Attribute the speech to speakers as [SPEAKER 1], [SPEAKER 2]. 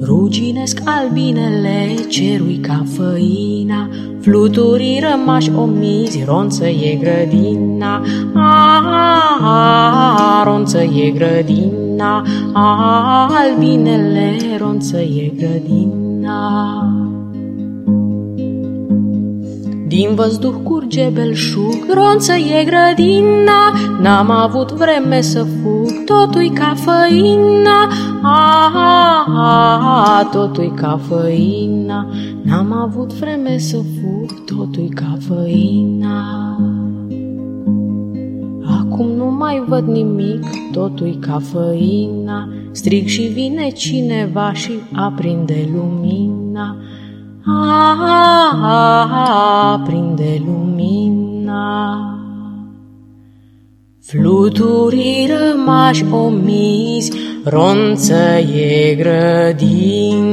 [SPEAKER 1] Ruginesc albinele cerui ca făina, Fluturii rămași omizi, ronță e grădina, a, ronță e grădina, albinele, ronță e grădina. Din văzduh curge belșug, ronță e grădina, N-am avut vreme să fug, totul ca făina, a, a, a, totul ca făina, N-am avut vreme să fug, totul ca făina. Mai văd nimic, totul ca făina, Strig și vine cineva și aprinde lumina, aprinde lumina. Fluturii rămași omizi, ronță e grădina.